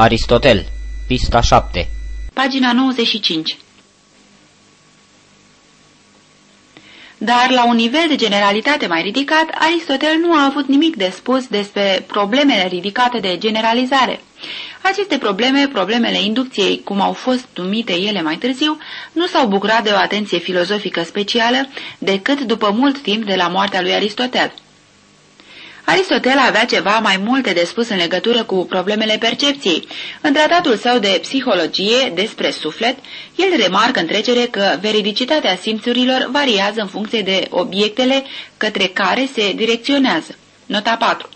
Aristotel, pista 7 Pagina 95 Dar la un nivel de generalitate mai ridicat, Aristotel nu a avut nimic de spus despre problemele ridicate de generalizare. Aceste probleme, problemele inducției, cum au fost numite ele mai târziu, nu s-au bucurat de o atenție filozofică specială decât după mult timp de la moartea lui Aristotel. Aristotel avea ceva mai multe de spus în legătură cu problemele percepției. În tratatul său de psihologie despre suflet, el remarcă în trecere că veridicitatea simțurilor variază în funcție de obiectele către care se direcționează. Nota 4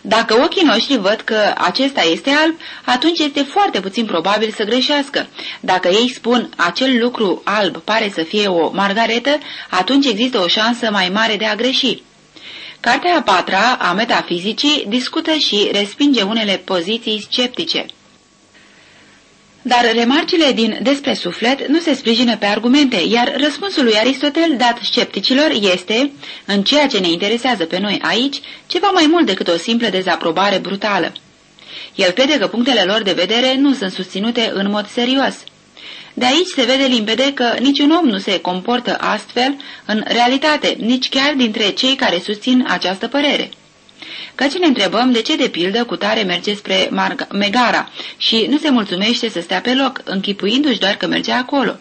dacă ochii noștri văd că acesta este alb, atunci este foarte puțin probabil să greșească. Dacă ei spun acel lucru alb pare să fie o margaretă, atunci există o șansă mai mare de a greși. Cartea a patra a metafizicii discută și respinge unele poziții sceptice. Dar remarcile din despre suflet nu se sprijină pe argumente, iar răspunsul lui Aristotel dat scepticilor este, în ceea ce ne interesează pe noi aici, ceva mai mult decât o simplă dezaprobare brutală. El crede că punctele lor de vedere nu sunt susținute în mod serios. De aici se vede limpede că niciun om nu se comportă astfel în realitate, nici chiar dintre cei care susțin această părere. Căci ne întrebăm de ce de pildă cu tare merge spre Marga Megara și nu se mulțumește să stea pe loc, închipuindu-și doar că merge acolo.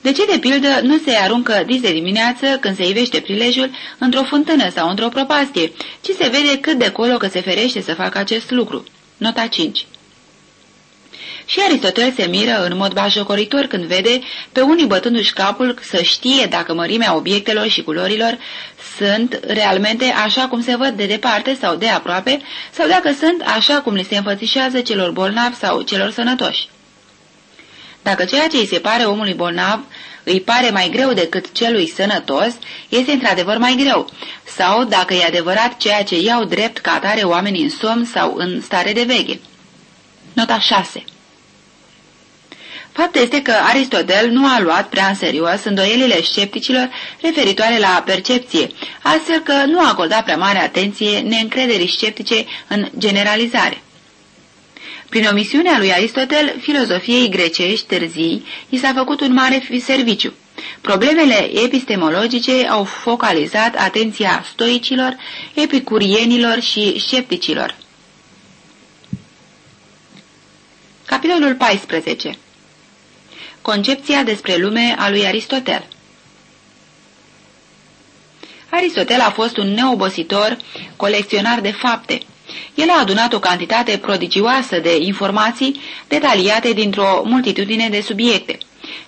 De ce, de pildă, nu se aruncă dis de dimineață, când se ivește prilejul, într-o fântână sau într-o propastie, ci se vede cât de colo că se ferește să facă acest lucru? Nota 5 și Aristotel se miră în mod bajocoritor când vede pe unii bătându-și capul să știe dacă mărimea obiectelor și culorilor sunt realmente așa cum se văd de departe sau de aproape, sau dacă sunt așa cum li se înfățișează celor bolnavi sau celor sănătoși. Dacă ceea ce îi se pare omului bolnav îi pare mai greu decât celui sănătos, este într-adevăr mai greu, sau dacă e adevărat ceea ce iau drept ca atare oamenii în somn sau în stare de veche. Nota 6 Fapt este că Aristotel nu a luat prea în serios îndoielile scepticilor referitoare la percepție, astfel că nu a acordat prea mare atenție neîncrederii sceptice în generalizare. Prin omisiunea lui Aristotel, filozofiei grecești târzii i s-a făcut un mare serviciu. Problemele epistemologice au focalizat atenția stoicilor, epicurienilor și scepticilor. Capitolul 14 Concepția despre lume a lui Aristotel Aristotel a fost un neobositor colecționar de fapte. El a adunat o cantitate prodigioasă de informații detaliate dintr-o multitudine de subiecte.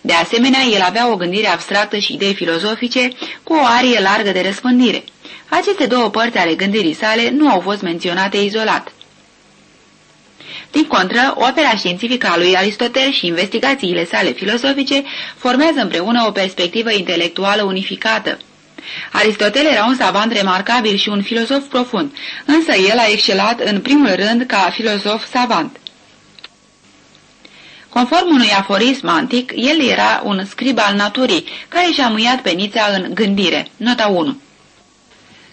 De asemenea, el avea o gândire abstractă și idei filozofice cu o arie largă de răspândire. Aceste două părți ale gândirii sale nu au fost menționate izolat. Din contră, opera științifică a lui Aristotel și investigațiile sale filosofice formează împreună o perspectivă intelectuală unificată. Aristotel era un savant remarcabil și un filozof profund, însă el a excelat în primul rând ca filozof savant. Conform unui aforism antic, el era un scrib al naturii, care și-a muiat penița în gândire. Nota 1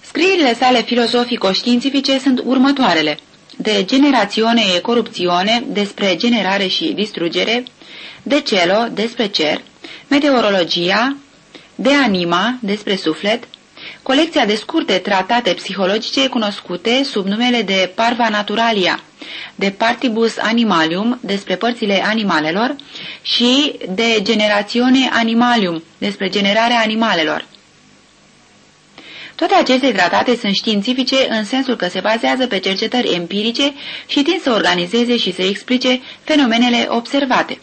Scrierile sale filozofico-științifice sunt următoarele de generațione e corupțiune despre generare și distrugere, de celo despre cer, meteorologia, de anima despre suflet, colecția de scurte tratate psihologice cunoscute sub numele de Parva Naturalia, de Partibus Animalium despre părțile animalelor și de Generațione Animalium despre generarea animalelor. Toate aceste tratate sunt științifice în sensul că se bazează pe cercetări empirice și tind să organizeze și să explice fenomenele observate.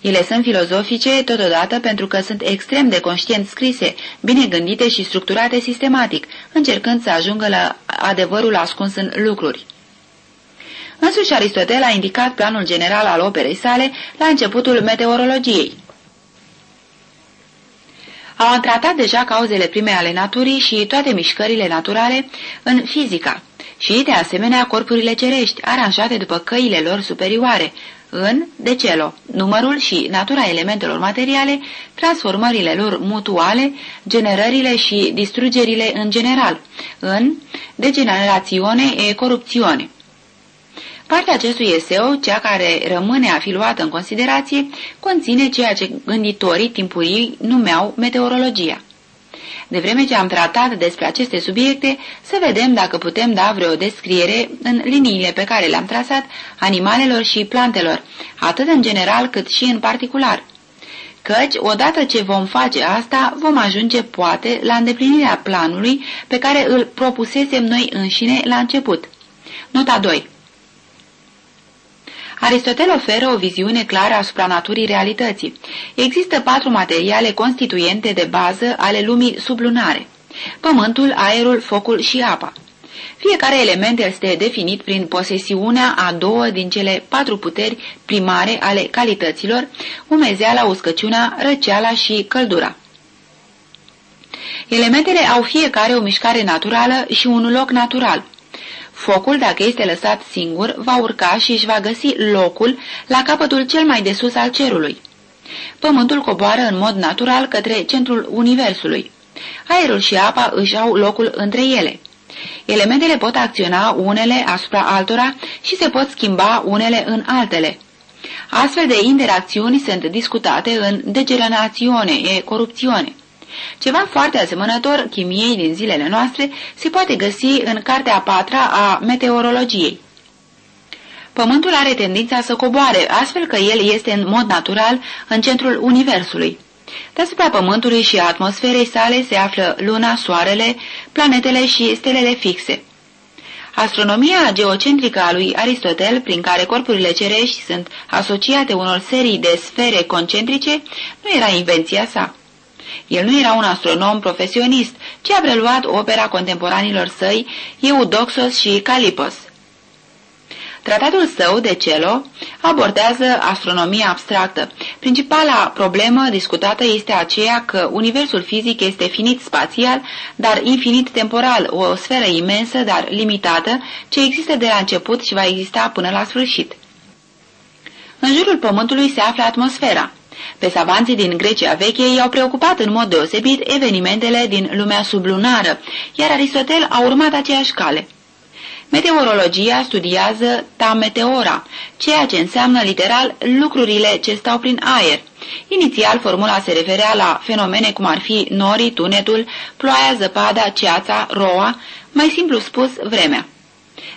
Ele sunt filozofice totodată pentru că sunt extrem de conștient scrise, bine gândite și structurate sistematic, încercând să ajungă la adevărul ascuns în lucruri. Însuși Aristotel a indicat planul general al operei sale la începutul meteorologiei. Au tratat deja cauzele prime ale naturii și toate mișcările naturale în fizica și, de asemenea, corpurile cerești, aranjate după căile lor superioare, în decelo, numărul și natura elementelor materiale, transformările lor mutuale, generările și distrugerile în general, în degenerațione e corupțiune. Partea acestui eseu, cea care rămâne a fi luată în considerație, conține ceea ce gânditorii timpurii numeau meteorologia. De vreme ce am tratat despre aceste subiecte, să vedem dacă putem da vreo descriere în liniile pe care le-am trasat animalelor și plantelor, atât în general cât și în particular. Căci, odată ce vom face asta, vom ajunge, poate, la îndeplinirea planului pe care îl propusesem noi înșine la început. Nota 2 Aristotel oferă o viziune clară asupra naturii realității. Există patru materiale constituente de bază ale lumii sublunare. Pământul, aerul, focul și apa. Fiecare element este definit prin posesiunea a două din cele patru puteri primare ale calităților, umezeala, uscăciunea, răceala și căldura. Elementele au fiecare o mișcare naturală și un loc natural. Focul, dacă este lăsat singur, va urca și își va găsi locul la capătul cel mai de sus al cerului. Pământul coboară în mod natural către centrul universului. Aerul și apa își au locul între ele. Elementele pot acționa unele asupra altora și se pot schimba unele în altele. Astfel de interacțiuni sunt discutate în degenerațiune e corupțiune. Ceva foarte asemănător chimiei din zilele noastre se poate găsi în cartea a patra a meteorologiei. Pământul are tendința să coboare, astfel că el este în mod natural în centrul Universului. Deasupra Pământului și atmosferei sale se află Luna, Soarele, planetele și stelele fixe. Astronomia geocentrică a lui Aristotel, prin care corpurile cerești sunt asociate unor serii de sfere concentrice, nu era invenția sa. El nu era un astronom profesionist, ci a preluat opera contemporanilor săi, Eudoxos și Calipos. Tratatul său de celo abordează astronomia abstractă. Principala problemă discutată este aceea că universul fizic este finit spațial, dar infinit temporal, o sferă imensă, dar limitată, ce există de la început și va exista până la sfârșit. În jurul Pământului se află atmosfera. Pe savanții din Grecia veche i-au preocupat în mod deosebit evenimentele din lumea sublunară, iar Aristotel a urmat aceeași cale. Meteorologia studiază ta meteora, ceea ce înseamnă literal lucrurile ce stau prin aer. Inițial, formula se referea la fenomene cum ar fi norii, tunetul, ploaia, zăpada, ceața, roa, mai simplu spus, vremea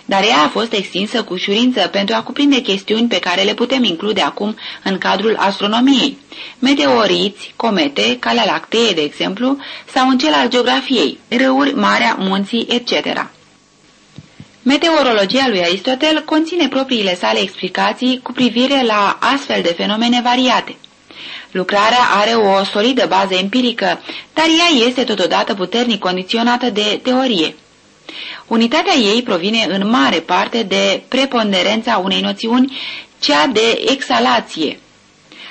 dar ea a fost extinsă cu ușurință pentru a cuprinde chestiuni pe care le putem include acum în cadrul astronomiei. Meteoriți, comete, calea lactee, de exemplu, sau în cel al geografiei, râuri, marea, munții, etc. Meteorologia lui Aristotel conține propriile sale explicații cu privire la astfel de fenomene variate. Lucrarea are o solidă bază empirică, dar ea este totodată puternic condiționată de teorie. Unitatea ei provine în mare parte de preponderența unei noțiuni, cea de exhalație.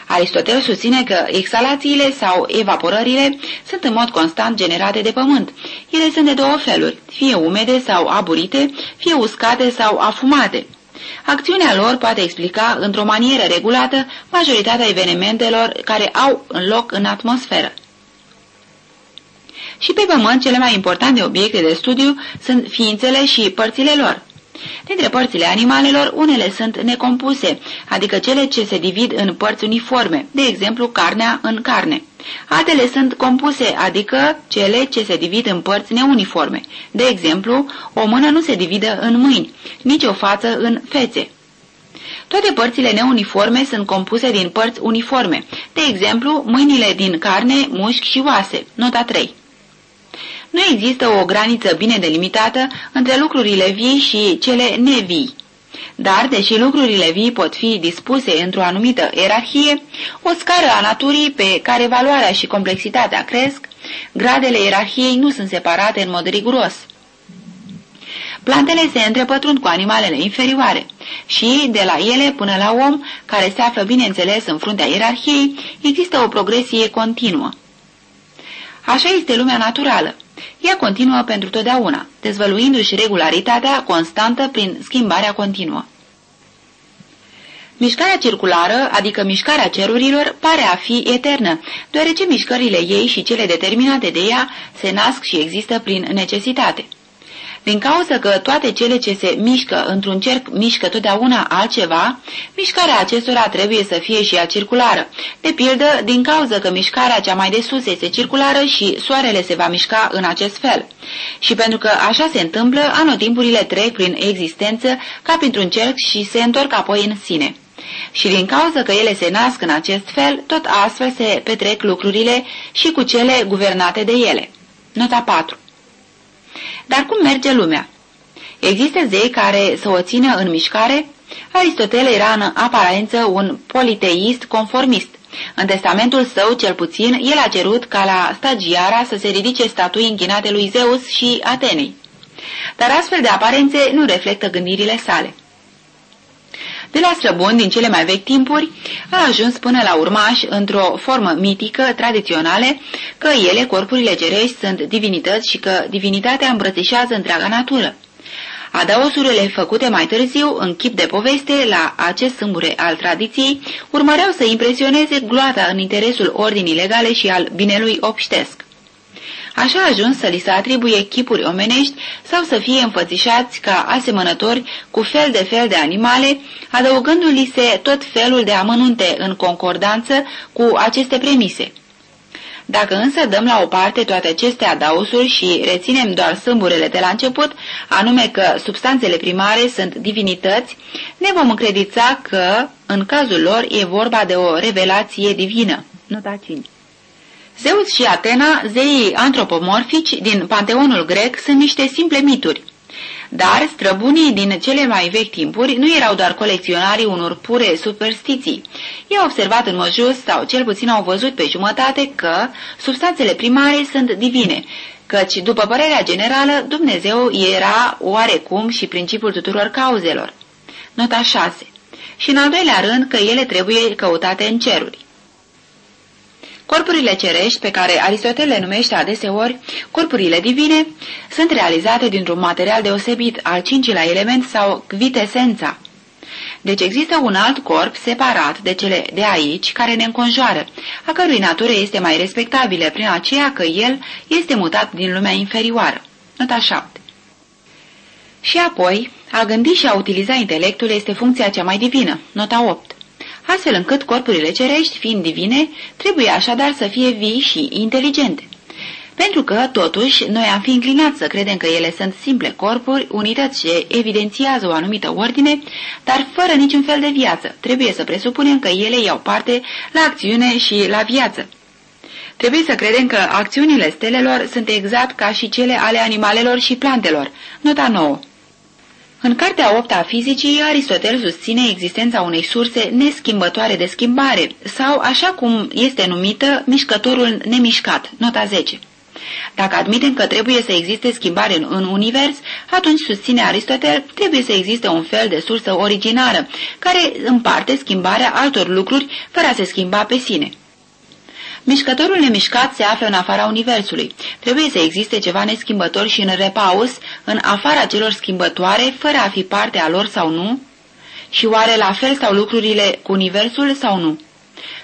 Aristotel susține că exhalațiile sau evaporările sunt în mod constant generate de pământ. Ele sunt de două feluri, fie umede sau aburite, fie uscate sau afumate. Acțiunea lor poate explica într-o manieră regulată majoritatea evenimentelor care au în loc în atmosferă. Și pe pământ cele mai importante obiecte de studiu sunt ființele și părțile lor. Dintre părțile animalelor, unele sunt necompuse, adică cele ce se divid în părți uniforme, de exemplu carnea în carne. Altele sunt compuse, adică cele ce se divid în părți neuniforme. De exemplu, o mână nu se divide în mâini, nici o față în fețe. Toate părțile neuniforme sunt compuse din părți uniforme, de exemplu, mâinile din carne, mușchi și oase. Nota 3 nu există o graniță bine delimitată între lucrurile vii și cele nevii. Dar, deși lucrurile vii pot fi dispuse într-o anumită ierarhie, o scară a naturii pe care valoarea și complexitatea cresc, gradele ierarhiei nu sunt separate în mod riguros. Plantele se întrepătrund cu animalele inferioare și, de la ele până la om, care se află bineînțeles în fruntea ierarhiei, există o progresie continuă. Așa este lumea naturală. Ea continuă pentru totdeauna, dezvăluindu-și regularitatea constantă prin schimbarea continuă. Mișcarea circulară, adică mișcarea cerurilor, pare a fi eternă, deoarece mișcările ei și cele determinate de ea se nasc și există prin necesitate. Din cauza că toate cele ce se mișcă într-un cerc mișcă totdeauna altceva, mișcarea acestora trebuie să fie și ea circulară. De pildă, din cauza că mișcarea cea mai de sus este circulară și soarele se va mișca în acest fel. Și pentru că așa se întâmplă, anotimpurile trec prin existență ca printr-un cerc și se întorc apoi în sine. Și din cauza că ele se nasc în acest fel, tot astfel se petrec lucrurile și cu cele guvernate de ele. Nota 4 dar cum merge lumea? Există zei care să o țină în mișcare? Aristotel era în aparență un politeist conformist. În testamentul său, cel puțin, el a cerut ca la stagiara să se ridice statui închinate lui Zeus și Atenei. Dar astfel de aparențe nu reflectă gândirile sale. De la străbuni din cele mai vechi timpuri, a ajuns până la urmași, într-o formă mitică, tradiționale, că ele, corpurile cerești, sunt divinități și că divinitatea îmbrățișează întreaga natură. Adaosurile făcute mai târziu, în chip de poveste, la acest sâmbure al tradiției, urmăreau să impresioneze gloata în interesul ordinii legale și al binelui obștesc. Așa a ajuns să li se atribuie chipuri omenești sau să fie înfățișați ca asemănători cu fel de fel de animale, adăugându-li se tot felul de amănunte în concordanță cu aceste premise. Dacă însă dăm la o parte toate aceste adausuri și reținem doar sâmburele de la început, anume că substanțele primare sunt divinități, ne vom încredița că, în cazul lor, e vorba de o revelație divină. Nota 5 Zeus și Atena, zeii antropomorfici din panteonul grec, sunt niște simple mituri. Dar străbunii din cele mai vechi timpuri nu erau doar colecționarii unor pure superstiții. Ei au observat în mod just, sau cel puțin au văzut pe jumătate, că substanțele primare sunt divine, căci, după părerea generală, Dumnezeu era oarecum și principiul tuturor cauzelor. Nota 6. Și în al doilea rând că ele trebuie căutate în ceruri. Corpurile cerești, pe care Aristotel le numește adeseori corpurile divine, sunt realizate dintr-un material deosebit, al cincilea element sau kvitesența. Deci există un alt corp separat de cele de aici care ne înconjoară, a cărui natură este mai respectabilă prin aceea că el este mutat din lumea inferioară. Nota 7 Și apoi, a gândi și a utiliza intelectul este funcția cea mai divină. Nota 8 astfel încât corpurile cerești, fiind divine, trebuie așadar să fie vii și inteligente. Pentru că, totuși, noi am fi înclinați să credem că ele sunt simple corpuri, unități ce evidențiază o anumită ordine, dar fără niciun fel de viață. Trebuie să presupunem că ele iau parte la acțiune și la viață. Trebuie să credem că acțiunile stelelor sunt exact ca și cele ale animalelor și plantelor. Nota 9. În cartea 8 a fizicii, Aristotel susține existența unei surse neschimbătoare de schimbare, sau, așa cum este numită, mișcătorul nemișcat, nota 10. Dacă admitem că trebuie să existe schimbare în, în univers, atunci, susține Aristotel, trebuie să existe un fel de sursă originară, care împarte schimbarea altor lucruri fără a se schimba pe sine. Mișcătorul nemișcat se află în afara Universului. Trebuie să existe ceva neschimbător și în repaus, în afara celor schimbătoare, fără a fi parte a lor sau nu? Și oare la fel stau lucrurile cu Universul sau nu?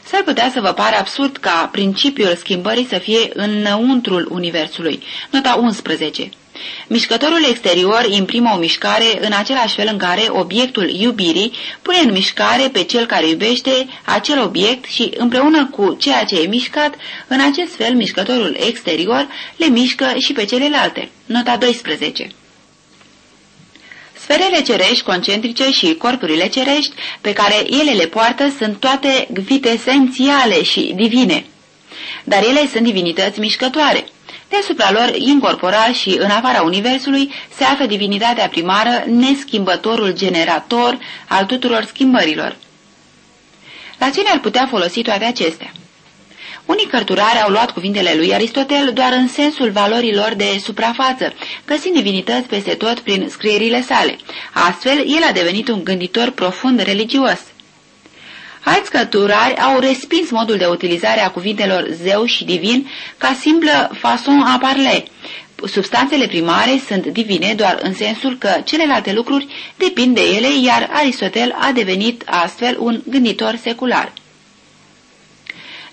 S-ar putea să vă pare absurd ca principiul schimbării să fie înăuntrul Universului. Nota 11. Mișcătorul exterior imprimă o mișcare în același fel în care obiectul iubirii pune în mișcare pe cel care iubește acel obiect și împreună cu ceea ce e mișcat, în acest fel mișcătorul exterior le mișcă și pe celelalte. Nota 12 Sferele cerești concentrice și corpurile cerești pe care ele le poartă sunt toate vitesențiale și divine, dar ele sunt divinități mișcătoare. Deasupra lor, incorporal și în afara Universului, se află divinitatea primară, neschimbătorul generator al tuturor schimbărilor. La ce ne-ar putea folosi toate acestea? Unii cărturari au luat cuvintele lui Aristotel doar în sensul valorilor de suprafață, găsind divinități peste tot prin scrierile sale. Astfel, el a devenit un gânditor profund religios. Alți căturari au respins modul de utilizare a cuvintelor zeu și divin ca simplă fason a parle. Substanțele primare sunt divine doar în sensul că celelalte lucruri depind de ele, iar Aristotel a devenit astfel un gânditor secular.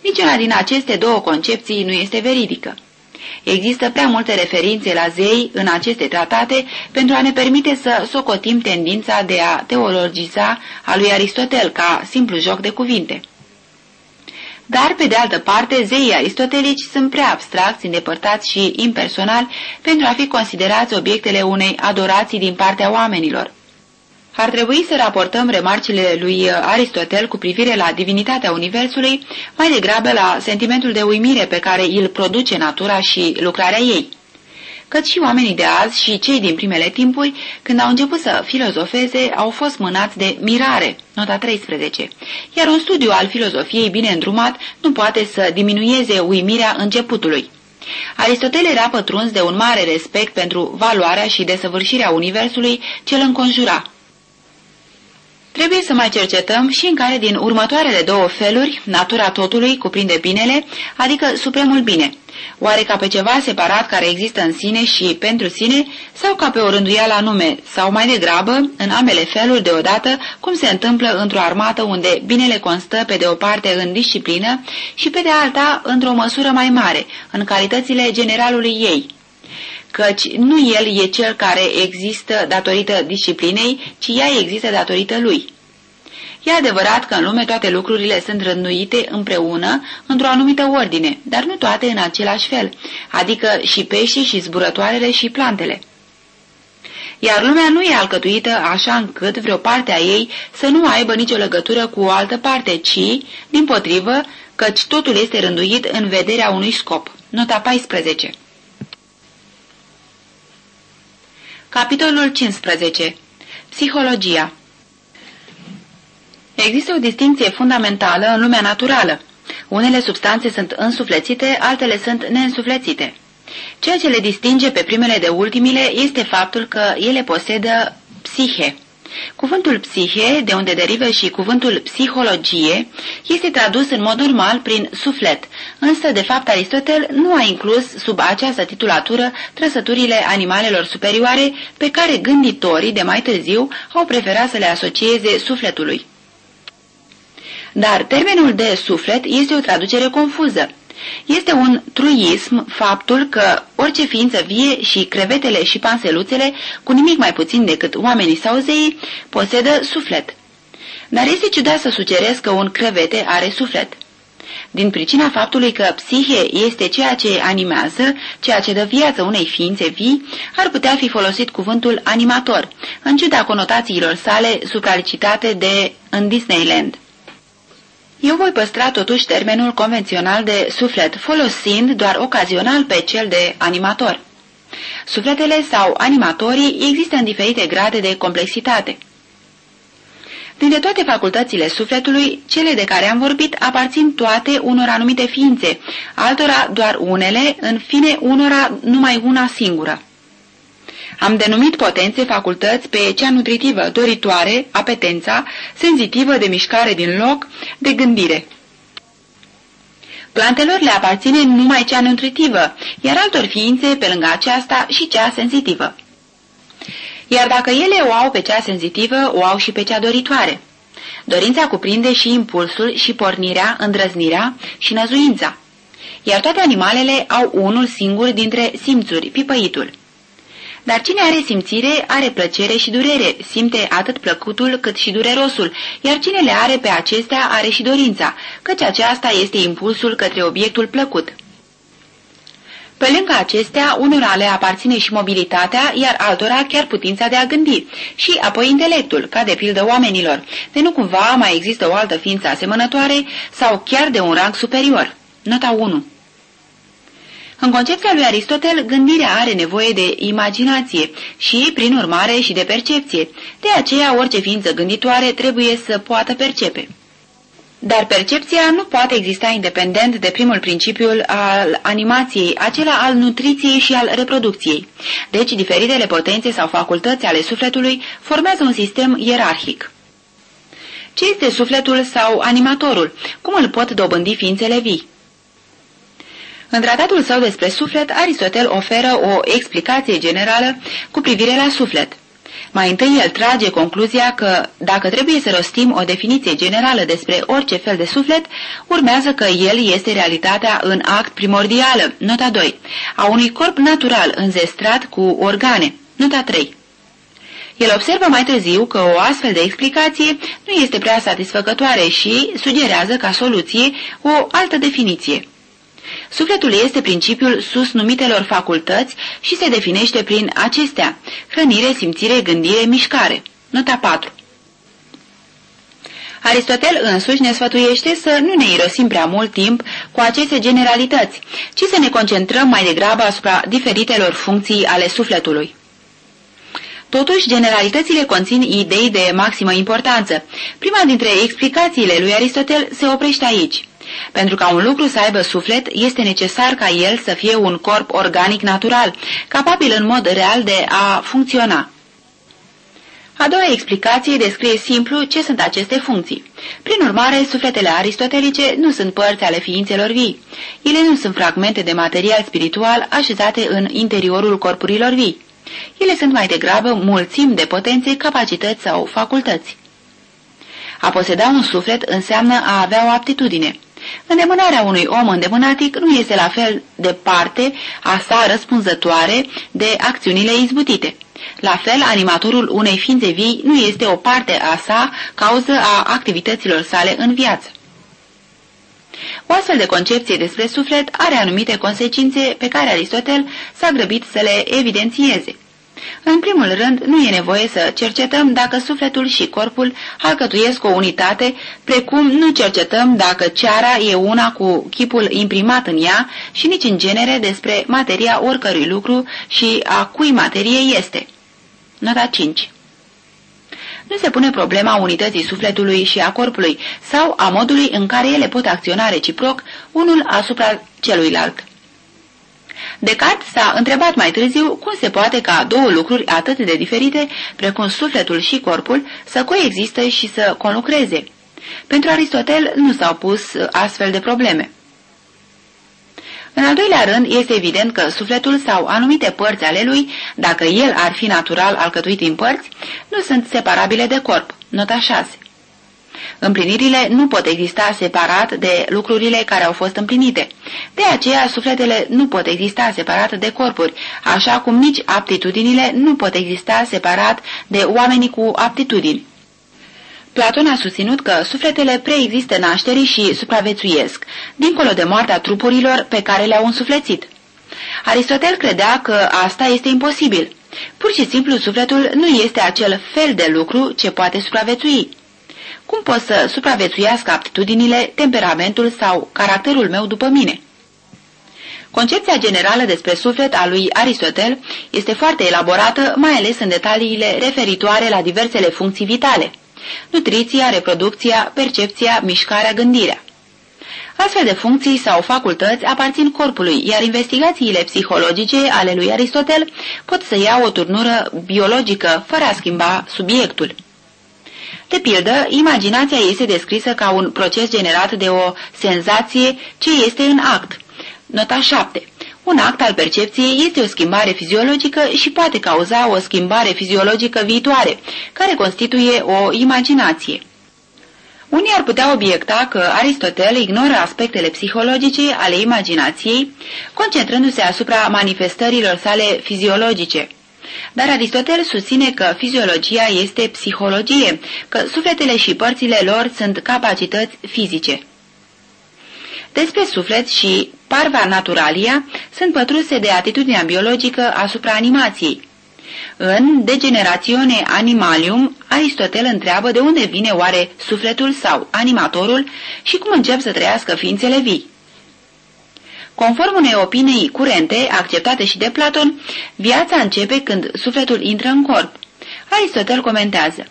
Niciuna din aceste două concepții nu este veridică. Există prea multe referințe la zei în aceste tratate pentru a ne permite să socotim tendința de a teologiza a lui Aristotel ca simplu joc de cuvinte. Dar, pe de altă parte, zeii aristotelici sunt prea abstracți, îndepărtați și impersonali pentru a fi considerați obiectele unei adorații din partea oamenilor. Ar trebui să raportăm remarcile lui Aristotel cu privire la divinitatea Universului, mai degrabă la sentimentul de uimire pe care îl produce natura și lucrarea ei căci și oamenii de azi și cei din primele timpuri, când au început să filozofeze, au fost mânați de mirare, nota 13, iar un studiu al filozofiei bine îndrumat nu poate să diminueze uimirea începutului. Aristotel era pătruns de un mare respect pentru valoarea și desăvârșirea universului ce îl înconjura. Trebuie să mai cercetăm și în care din următoarele două feluri natura totului cuprinde binele, adică supremul bine, Oare ca pe ceva separat care există în sine și pentru sine, sau ca pe o rânduială anume, sau mai degrabă, în ambele feluri deodată, cum se întâmplă într-o armată unde binele constă pe de o parte în disciplină și pe de alta într-o măsură mai mare, în calitățile generalului ei, căci nu el e cel care există datorită disciplinei, ci ea există datorită lui. E adevărat că în lume toate lucrurile sunt rânduite împreună într-o anumită ordine, dar nu toate în același fel, adică și peștii și zburătoarele și plantele. Iar lumea nu e alcătuită așa încât vreo parte a ei să nu aibă nicio legătură cu o altă parte, ci, din potrivă, căci totul este rânduit în vederea unui scop. Nota 14 Capitolul 15 Psihologia Există o distinție fundamentală în lumea naturală. Unele substanțe sunt însuflețite, altele sunt neînsuflețite. Ceea ce le distinge pe primele de ultimile este faptul că ele posedă psihe. Cuvântul psihe, de unde derivă și cuvântul psihologie, este tradus în mod normal prin suflet, însă, de fapt, Aristotel nu a inclus sub această titulatură trăsăturile animalelor superioare pe care gânditorii de mai târziu au preferat să le asocieze sufletului. Dar termenul de suflet este o traducere confuză. Este un truism faptul că orice ființă vie și crevetele și panseluțele, cu nimic mai puțin decât oamenii sau zeii, posedă suflet. Dar este ciudat să sugerez că un crevete are suflet. Din pricina faptului că psihe este ceea ce animează, ceea ce dă viață unei ființe vii, ar putea fi folosit cuvântul animator, în ciuda conotațiilor sale supralicitate de în Disneyland. Eu voi păstra totuși termenul convențional de suflet, folosind doar ocazional pe cel de animator. Sufletele sau animatorii există în diferite grade de complexitate. Dintre toate facultățile sufletului, cele de care am vorbit aparțin toate unor anumite ființe, altora doar unele, în fine unora numai una singură. Am denumit potențe facultăți pe cea nutritivă, doritoare, apetența, senzitivă de mișcare din loc, de gândire. Plantelor le aparține numai cea nutritivă, iar altor ființe pe lângă aceasta și cea senzitivă. Iar dacă ele o au pe cea senzitivă, o au și pe cea doritoare. Dorința cuprinde și impulsul și pornirea, îndrăznirea și năzuința. Iar toate animalele au unul singur dintre simțuri, pipăitul. Dar cine are simțire, are plăcere și durere, simte atât plăcutul cât și durerosul, iar cine le are pe acestea are și dorința, căci aceasta este impulsul către obiectul plăcut. Pe lângă acestea, unora le aparține și mobilitatea, iar altora chiar putința de a gândi, și apoi intelectul, ca de pildă oamenilor, de nu cumva mai există o altă ființă asemănătoare sau chiar de un rang superior. Nota 1 în concepția lui Aristotel, gândirea are nevoie de imaginație și, prin urmare, și de percepție. De aceea, orice ființă gânditoare trebuie să poată percepe. Dar percepția nu poate exista independent de primul principiu al animației, acela al nutriției și al reproducției. Deci, diferitele potențe sau facultăți ale sufletului formează un sistem ierarhic. Ce este sufletul sau animatorul? Cum îl pot dobândi ființele vii? În tratatul său despre suflet, Aristotel oferă o explicație generală cu privire la suflet. Mai întâi el trage concluzia că, dacă trebuie să rostim o definiție generală despre orice fel de suflet, urmează că el este realitatea în act primordială, nota 2, a unui corp natural înzestrat cu organe, nota 3. El observă mai târziu că o astfel de explicație nu este prea satisfăcătoare și sugerează ca soluție o altă definiție. Sufletul este principiul sus numitelor facultăți și se definește prin acestea, hrănire, simțire, gândire, mișcare. Nota 4 Aristotel însuși ne sfătuiește să nu ne irosim prea mult timp cu aceste generalități, ci să ne concentrăm mai degrabă asupra diferitelor funcții ale sufletului. Totuși, generalitățile conțin idei de maximă importanță. Prima dintre explicațiile lui Aristotel se oprește aici. Pentru ca un lucru să aibă suflet, este necesar ca el să fie un corp organic natural, capabil în mod real de a funcționa. A doua explicație descrie simplu ce sunt aceste funcții. Prin urmare, sufletele aristotelice nu sunt părți ale ființelor vii. Ele nu sunt fragmente de material spiritual așezate în interiorul corpurilor vii. Ele sunt mai degrabă mulțimi de potențe, capacități sau facultăți. A poseda un suflet înseamnă a avea o aptitudine. Îndemânarea unui om îndemânatic nu este la fel de parte a sa răspunzătoare de acțiunile izbutite. La fel, animatorul unei ființe vii nu este o parte a sa cauză a activităților sale în viață. O astfel de concepție despre suflet are anumite consecințe pe care Aristotel s-a grăbit să le evidențieze. În primul rând, nu e nevoie să cercetăm dacă sufletul și corpul alcătuiesc o unitate, precum nu cercetăm dacă ceara e una cu chipul imprimat în ea și nici în genere despre materia oricărui lucru și a cui materie este. Nota 5 nu se pune problema unității sufletului și a corpului sau a modului în care ele pot acționa reciproc unul asupra celuilalt. Descartes s-a întrebat mai târziu cum se poate ca două lucruri atât de diferite, precum sufletul și corpul, să coexiste și să conlucreze. Pentru Aristotel nu s-au pus astfel de probleme. În al doilea rând, este evident că sufletul sau anumite părți ale lui, dacă el ar fi natural alcătuit în părți, nu sunt separabile de corp. Nota 6. Împlinirile nu pot exista separat de lucrurile care au fost împlinite. De aceea, sufletele nu pot exista separat de corpuri, așa cum nici aptitudinile nu pot exista separat de oamenii cu aptitudini. Platon a susținut că sufletele preexistă nașterii și supraviețuiesc, dincolo de moartea trupurilor pe care le-au însuflețit. Aristotel credea că asta este imposibil. Pur și simplu, sufletul nu este acel fel de lucru ce poate supraviețui. Cum pot să supraviețuiască aptitudinile, temperamentul sau caracterul meu după mine? Concepția generală despre suflet a lui Aristotel este foarte elaborată, mai ales în detaliile referitoare la diversele funcții vitale. Nutriția, reproducția, percepția, mișcarea, gândirea. Astfel de funcții sau facultăți aparțin corpului, iar investigațiile psihologice ale lui Aristotel pot să ia o turnură biologică, fără a schimba subiectul. De pildă, imaginația este descrisă ca un proces generat de o senzație ce este în act. Nota 7. Un act al percepției este o schimbare fiziologică și poate cauza o schimbare fiziologică viitoare, care constituie o imaginație. Unii ar putea obiecta că Aristotel ignoră aspectele psihologice ale imaginației, concentrându-se asupra manifestărilor sale fiziologice. Dar Aristotel susține că fiziologia este psihologie, că sufletele și părțile lor sunt capacități fizice. Despre suflet și parva naturalia sunt pătruse de atitudinea biologică asupra animației. În Degenerațione Animalium, Aristotel întreabă de unde vine oare sufletul sau animatorul și cum încep să trăiască ființele vii. Conform unei opinii curente, acceptate și de Platon, viața începe când sufletul intră în corp. Aristotel comentează.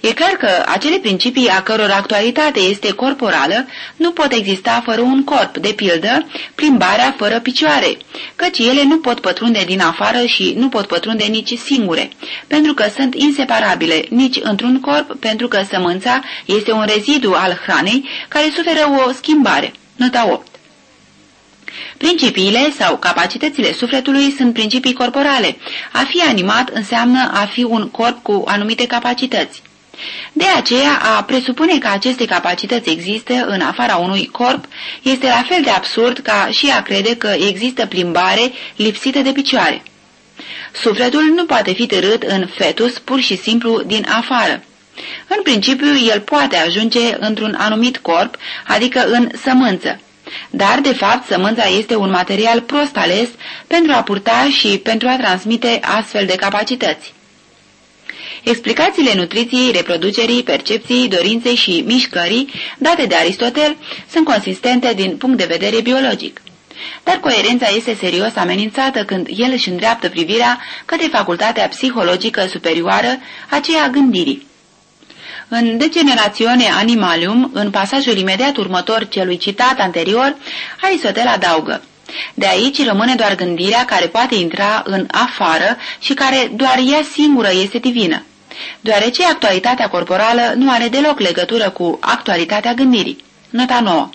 E clar că acele principii a căror actualitate este corporală nu pot exista fără un corp, de pildă, plimbarea fără picioare, căci ele nu pot pătrunde din afară și nu pot pătrunde nici singure, pentru că sunt inseparabile nici într-un corp, pentru că sămânța este un rezidu al hranei care suferă o schimbare. Nota 8 Principiile sau capacitățile sufletului sunt principii corporale. A fi animat înseamnă a fi un corp cu anumite capacități. De aceea, a presupune că aceste capacități există în afara unui corp este la fel de absurd ca și a crede că există plimbare lipsită de picioare. Sufletul nu poate fi târât în fetus pur și simplu din afară. În principiu, el poate ajunge într-un anumit corp, adică în sămânță. Dar, de fapt, sămânța este un material prost ales pentru a purta și pentru a transmite astfel de capacități. Explicațiile nutriției, reproducerii, percepției, dorinței și mișcării date de Aristotel sunt consistente din punct de vedere biologic. Dar coerența este serios amenințată când el își îndreaptă privirea către facultatea psihologică superioară, aceea a gândirii. În Degenerațione Animalium, în pasajul imediat următor celui citat anterior, Aristotel adaugă de aici rămâne doar gândirea care poate intra în afară și care doar ea singură este divină, deoarece actualitatea corporală nu are deloc legătură cu actualitatea gândirii. Nota 9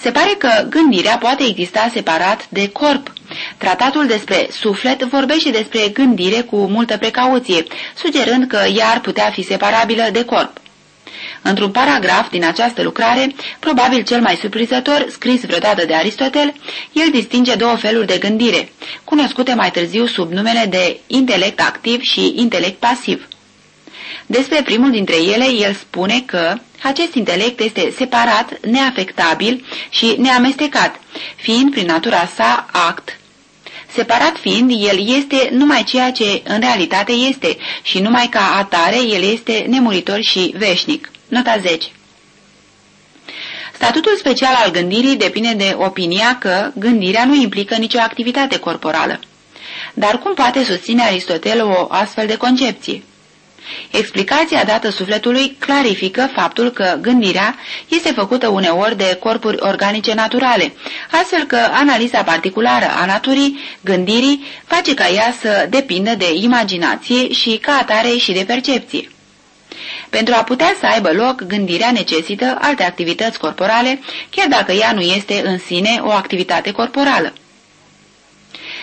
se pare că gândirea poate exista separat de corp. Tratatul despre suflet vorbește despre gândire cu multă precauție, sugerând că ea ar putea fi separabilă de corp. Într-un paragraf din această lucrare, probabil cel mai surprinzător, scris vreodată de Aristotel, el distinge două feluri de gândire, cunoscute mai târziu sub numele de intelect activ și intelect pasiv. Despre primul dintre ele, el spune că acest intelect este separat, neafectabil și neamestecat, fiind prin natura sa act. Separat fiind, el este numai ceea ce în realitate este și numai ca atare el este nemuritor și veșnic. Nota 10 Statutul special al gândirii depinde de opinia că gândirea nu implică nicio activitate corporală. Dar cum poate susține Aristotel o astfel de concepție? Explicația dată sufletului clarifică faptul că gândirea este făcută uneori de corpuri organice naturale, astfel că analiza particulară a naturii gândirii face ca ea să depindă de imaginație și ca atare și de percepție. Pentru a putea să aibă loc, gândirea necesită alte activități corporale, chiar dacă ea nu este în sine o activitate corporală.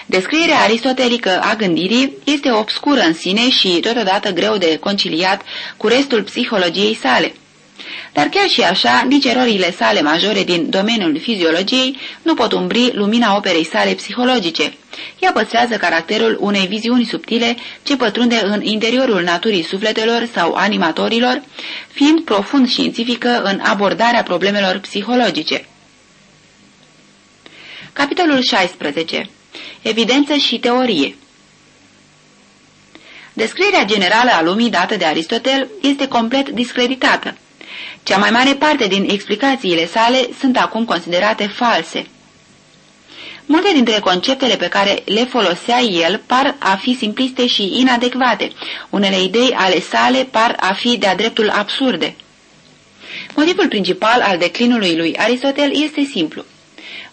Descrierea aristotelică a gândirii este obscură în sine și totodată greu de conciliat cu restul psihologiei sale. Dar chiar și așa, nici erorile sale majore din domeniul fiziologiei nu pot umbri lumina operei sale psihologice. Ea păstrează caracterul unei viziuni subtile ce pătrunde în interiorul naturii sufletelor sau animatorilor, fiind profund științifică în abordarea problemelor psihologice. Capitolul 16 evidență și teorie. Descrierea generală a lumii dată de Aristotel este complet discreditată. Cea mai mare parte din explicațiile sale sunt acum considerate false. Multe dintre conceptele pe care le folosea el par a fi simpliste și inadecvate. Unele idei ale sale par a fi de-a dreptul absurde. Motivul principal al declinului lui Aristotel este simplu.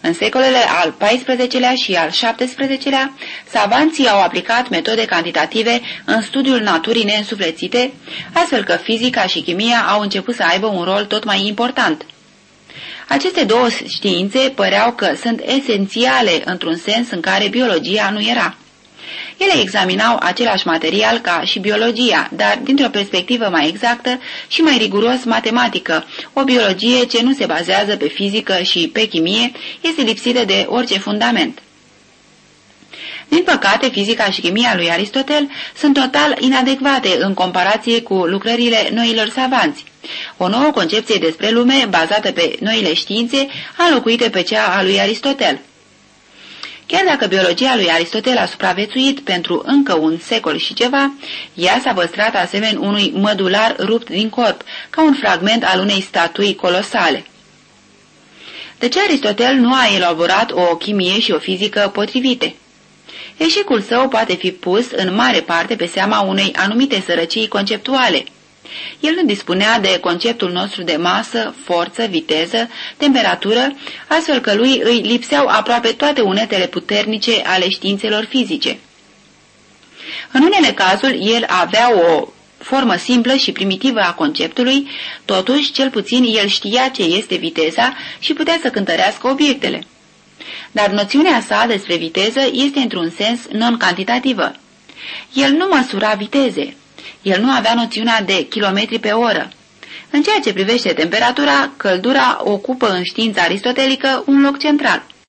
În secolele al XIV-lea și al XVII-lea, savanții au aplicat metode cantitative în studiul naturii neînsuflețite, astfel că fizica și chimia au început să aibă un rol tot mai important. Aceste două științe păreau că sunt esențiale într-un sens în care biologia nu era. Ele examinau același material ca și biologia, dar dintr-o perspectivă mai exactă și mai riguros matematică. O biologie ce nu se bazează pe fizică și pe chimie este lipsită de orice fundament. Din păcate, fizica și chimia lui Aristotel sunt total inadecvate în comparație cu lucrările noilor savanți. O nouă concepție despre lume, bazată pe noile științe, a locuit pe cea a lui Aristotel. Chiar dacă biologia lui Aristotel a supraviețuit pentru încă un secol și ceva, ea s-a păstrat asemenea unui mădular rupt din corp, ca un fragment al unei statui colosale. De ce Aristotel nu a elaborat o chimie și o fizică potrivite? Eșecul său poate fi pus în mare parte pe seama unei anumite sărăcii conceptuale – el nu dispunea de conceptul nostru de masă, forță, viteză, temperatură, astfel că lui îi lipseau aproape toate unetele puternice ale științelor fizice. În unele cazuri, el avea o formă simplă și primitivă a conceptului, totuși, cel puțin, el știa ce este viteza și putea să cântărească obiectele. Dar noțiunea sa despre viteză este într-un sens non-cantitativă. El nu măsura viteze. El nu avea noțiunea de kilometri pe oră. În ceea ce privește temperatura, căldura ocupă în știința aristotelică un loc central –